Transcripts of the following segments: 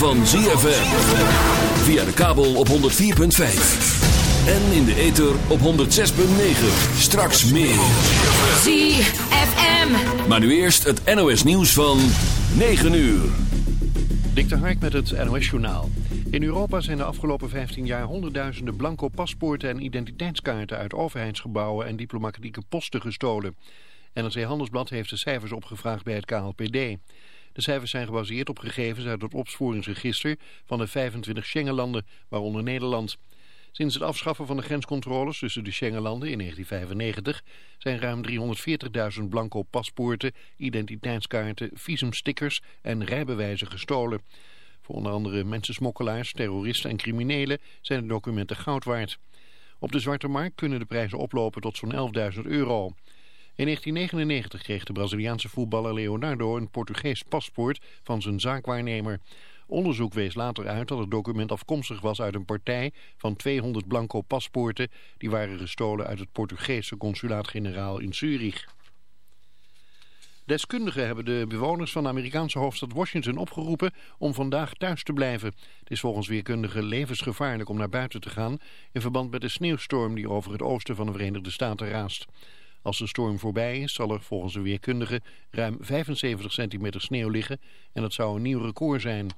van ZFM. Via de kabel op 104.5. En in de ether op 106.9. Straks meer. ZFM. Maar nu eerst het NOS nieuws van 9 uur. Dik de Hark met het NOS journaal. In Europa zijn de afgelopen 15 jaar honderdduizenden blanco paspoorten en identiteitskaarten uit overheidsgebouwen en diplomatieke posten gestolen. NRC Handelsblad heeft de cijfers opgevraagd bij het KLPD. De cijfers zijn gebaseerd op gegevens uit het opsporingsregister van de 25 Schengenlanden, waaronder Nederland. Sinds het afschaffen van de grenscontroles tussen de Schengenlanden in 1995 zijn ruim 340.000 blanco paspoorten, identiteitskaarten, visumstickers en rijbewijzen gestolen. Voor onder andere mensensmokkelaars, terroristen en criminelen zijn de documenten goud waard. Op de zwarte markt kunnen de prijzen oplopen tot zo'n 11.000 euro. In 1999 kreeg de Braziliaanse voetballer Leonardo een Portugees paspoort van zijn zaakwaarnemer. Onderzoek wees later uit dat het document afkomstig was uit een partij van 200 blanco paspoorten die waren gestolen uit het Portugese consulaat-generaal in Zurich. Deskundigen hebben de bewoners van de Amerikaanse hoofdstad Washington opgeroepen om vandaag thuis te blijven. Het is volgens weerkundigen levensgevaarlijk om naar buiten te gaan in verband met de sneeuwstorm die over het oosten van de Verenigde Staten raast. Als de storm voorbij is zal er volgens de weerkundigen ruim 75 centimeter sneeuw liggen en dat zou een nieuw record zijn.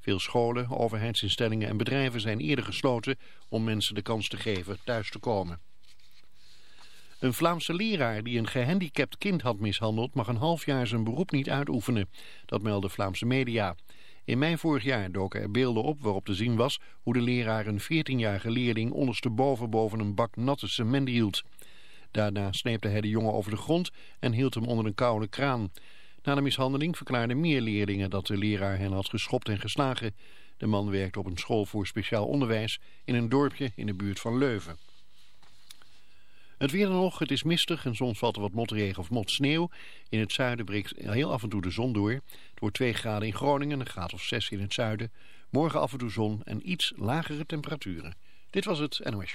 Veel scholen, overheidsinstellingen en bedrijven zijn eerder gesloten om mensen de kans te geven thuis te komen. Een Vlaamse leraar die een gehandicapt kind had mishandeld mag een half jaar zijn beroep niet uitoefenen. Dat melden Vlaamse media. In mei vorig jaar doken er beelden op waarop te zien was hoe de leraar een 14-jarige leerling ondersteboven boven een bak natte cement hield. Daarna sneepte hij de jongen over de grond en hield hem onder een koude kraan. Na de mishandeling verklaarden meer leerlingen dat de leraar hen had geschopt en geslagen. De man werkte op een school voor speciaal onderwijs in een dorpje in de buurt van Leuven. Het weer nog, het is mistig en soms valt er wat motregen of motsneeuw. In het zuiden breekt heel af en toe de zon door. Het wordt 2 graden in Groningen, een graad of 6 in het zuiden. Morgen af en toe zon en iets lagere temperaturen. Dit was het NOS.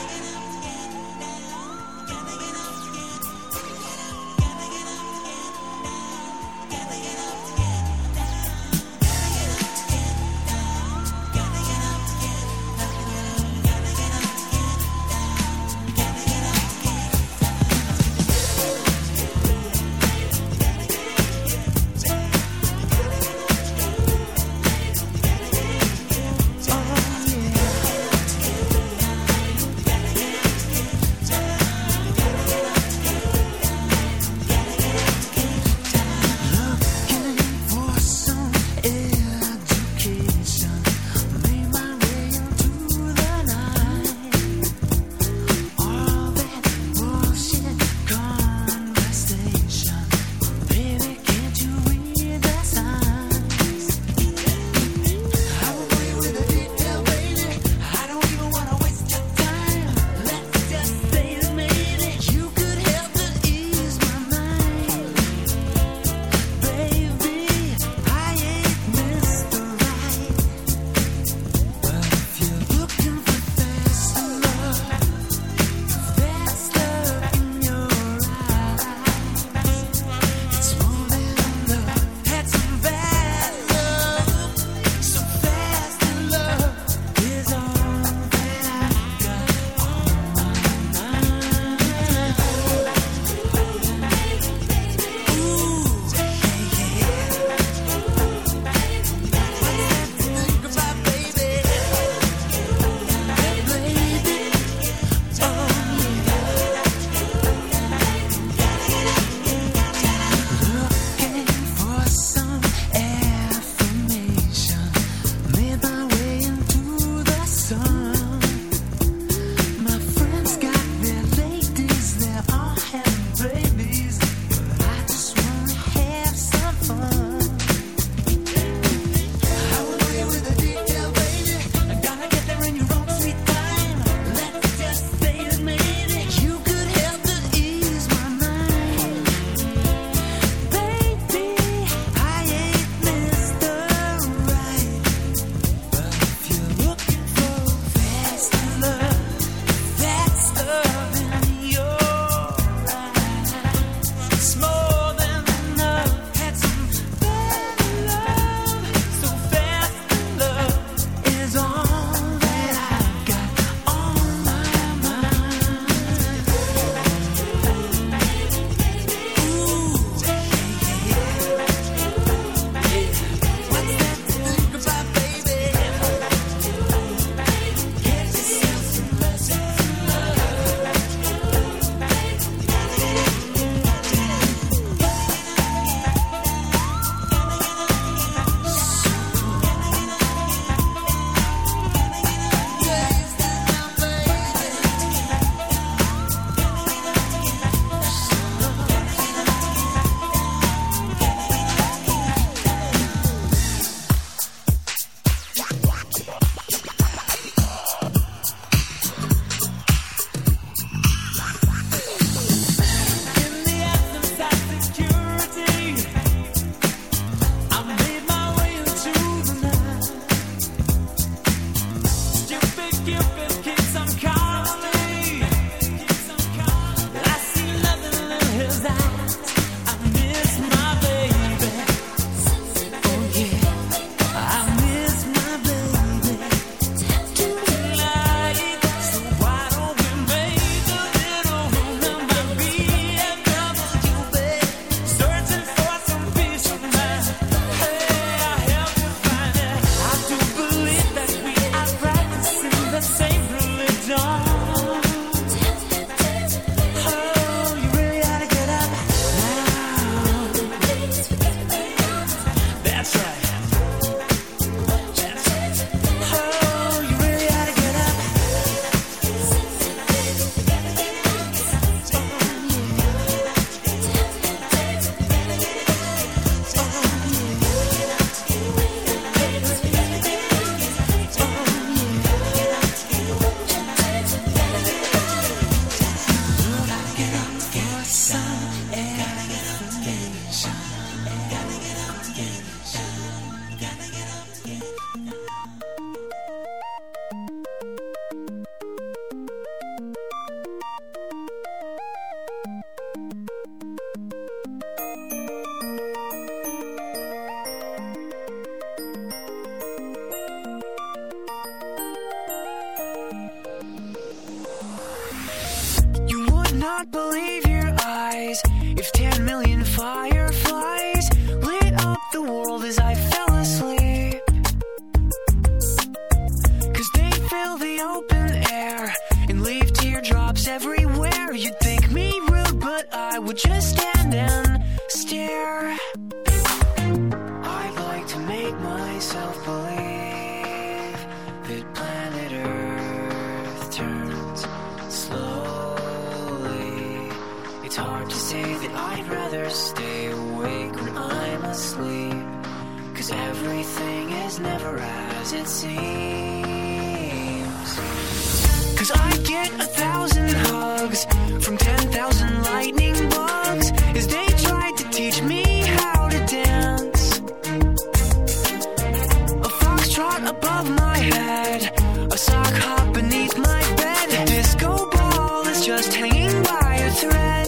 thread.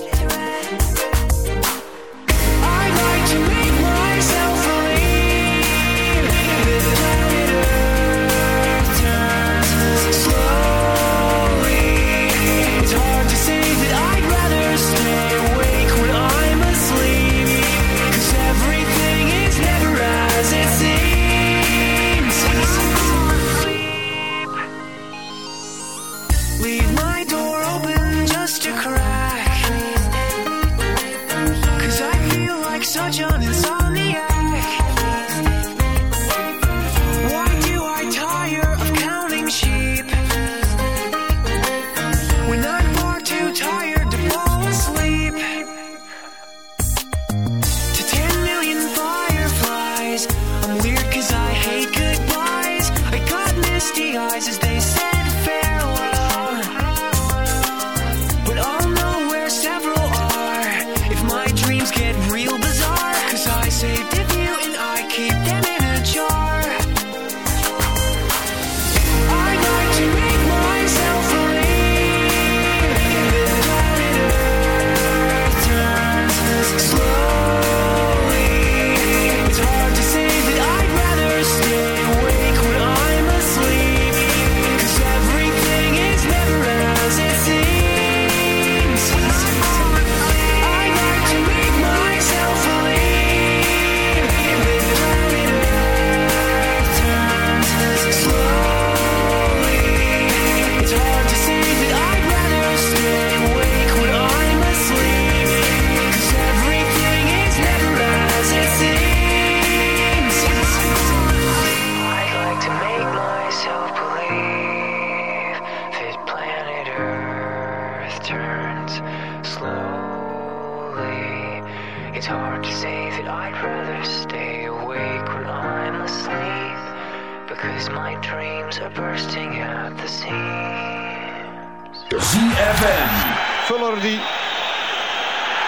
voetballer die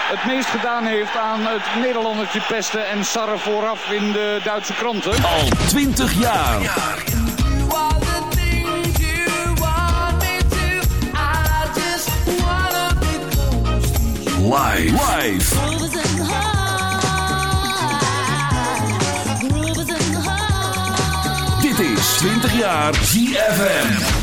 het meest gedaan heeft aan het Nederlandertje pesten en sarren vooraf in de Duitse kranten. Al 20 jaar. Live. Live. Dit is 20 jaar GFM.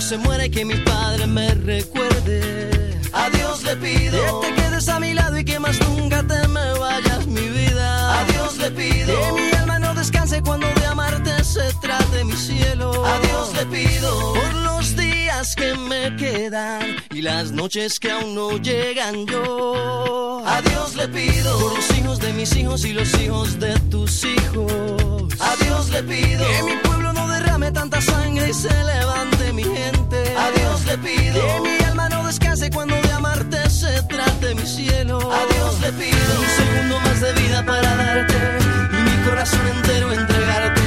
no se muera y que mi padre me recuerde. A Dios le pido que te quedes a mi lado y que más nunca te me vayas mi vida. A Dios le pido que mi alma no descanse cuando de amarte se trate mi cielo. A Dios le pido por los días que me quedan y las noches que aún no llegan yo. A Dios le pido por los hijos de mis hijos y los hijos de tus hijos. A Dios le pido que mi pueblo derrame tanta sangre y se levante mi gente. A Dios le pido que mi alma no descanse cuando de amarte se trate mi cielo. A Dios le pido un segundo más de vida para darte y mi corazón entero entregarte.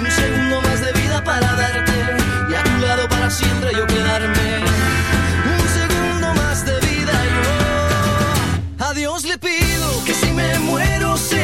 Un segundo más de vida para darte y a tu lado para siempre yo quedarme. Un segundo más de vida yo. A Dios le pido que si me muero sea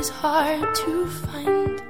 is hard to find.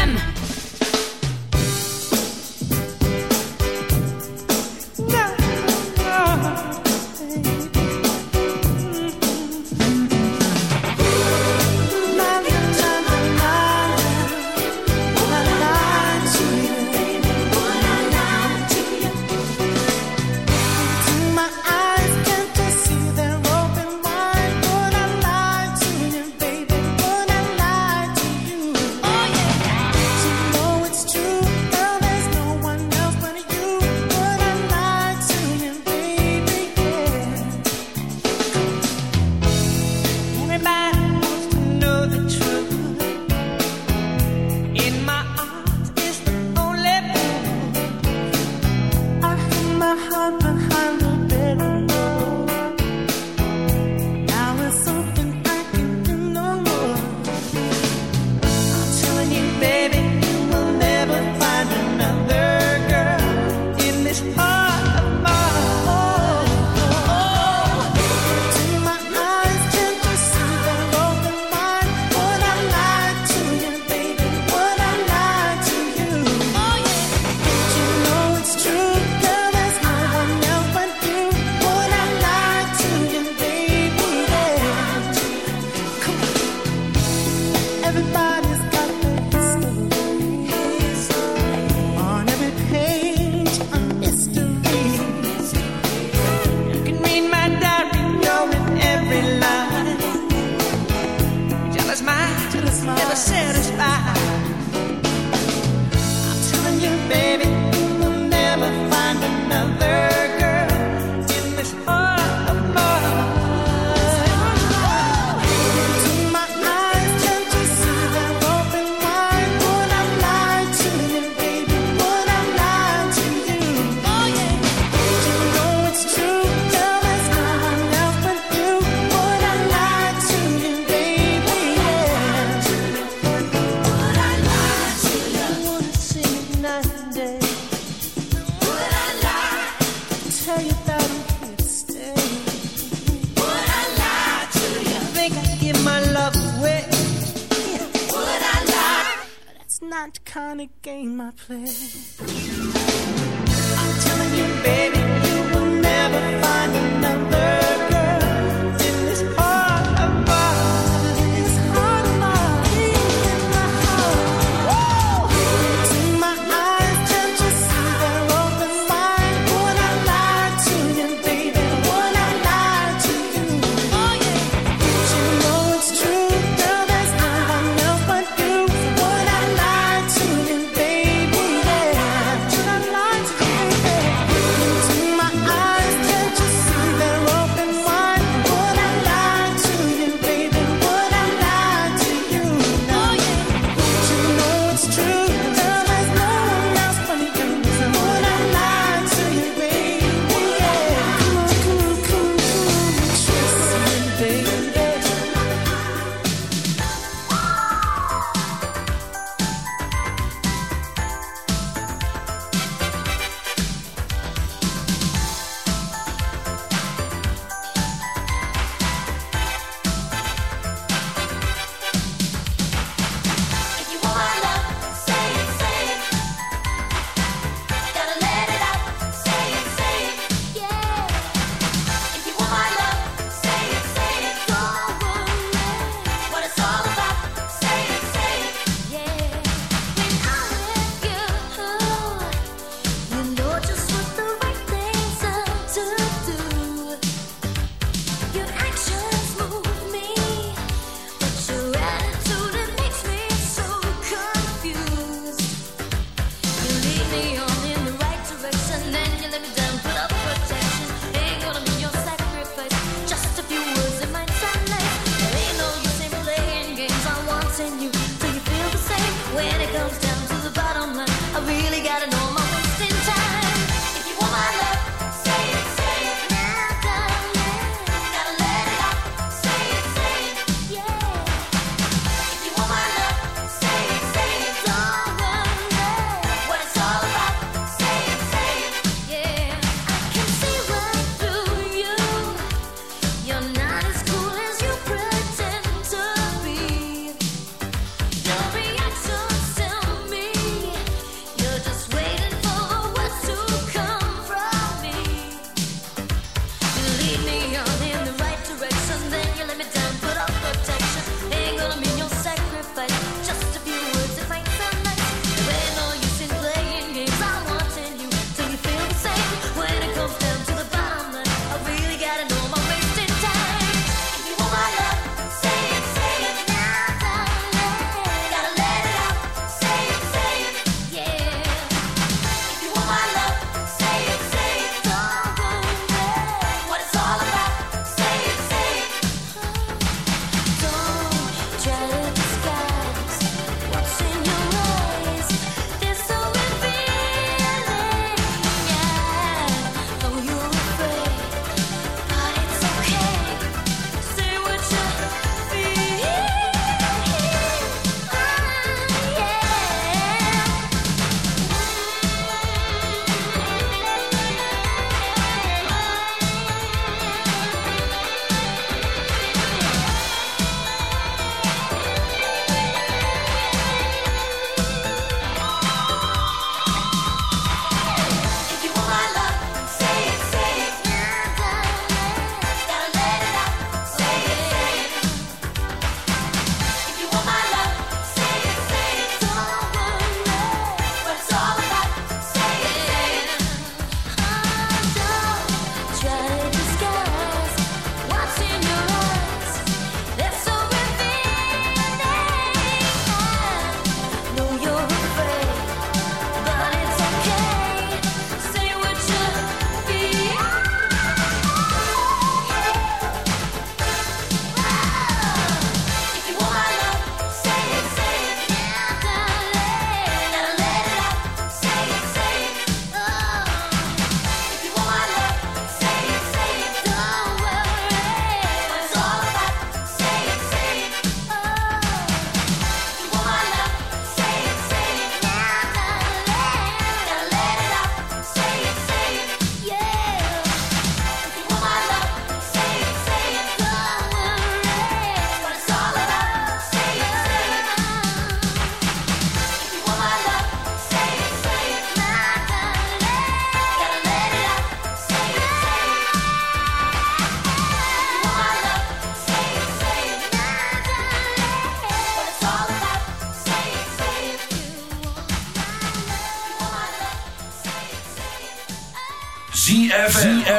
gonna I play.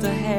just ahead.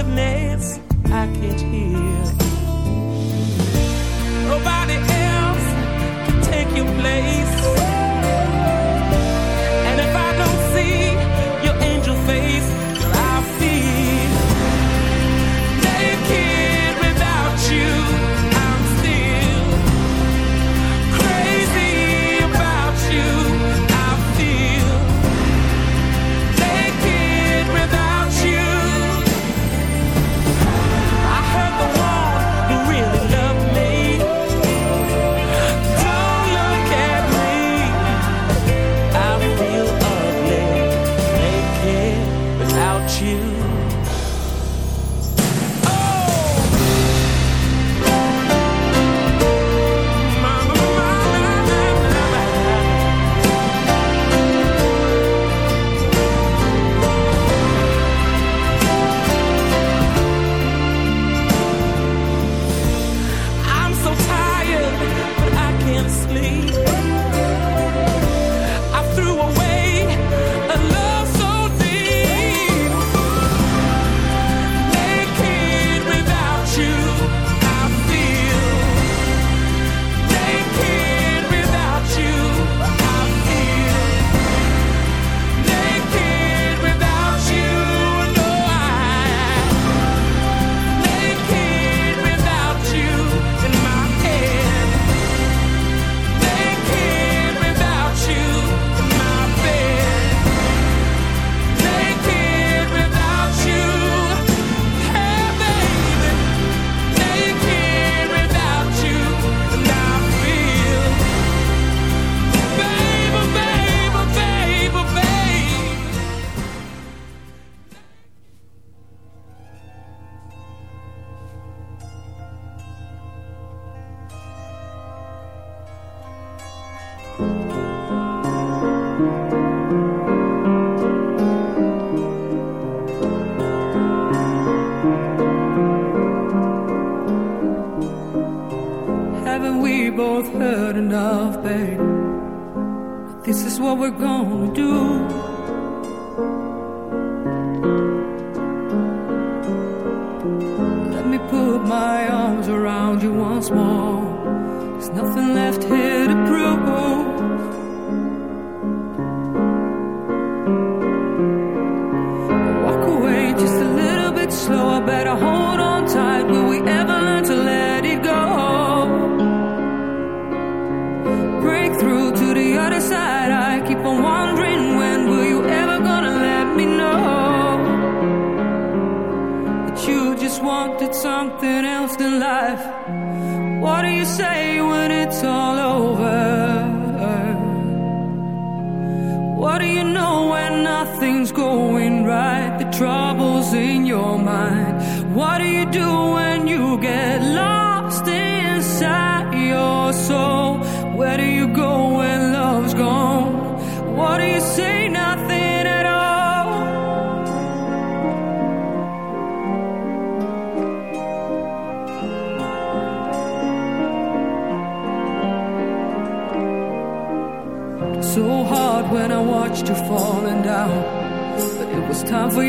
forgiveness I can't hear.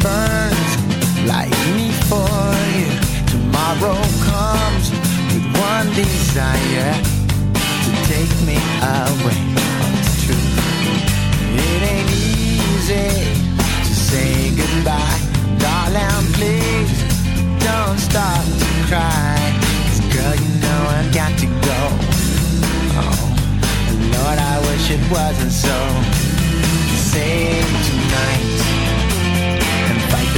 Burns like me for you. Tomorrow comes with one desire to take me away. It's true. It ain't easy to say goodbye, darling. Please don't start to cry. 'Cause girl, you know I've got to go. Oh, Lord, I wish it wasn't so. Say tonight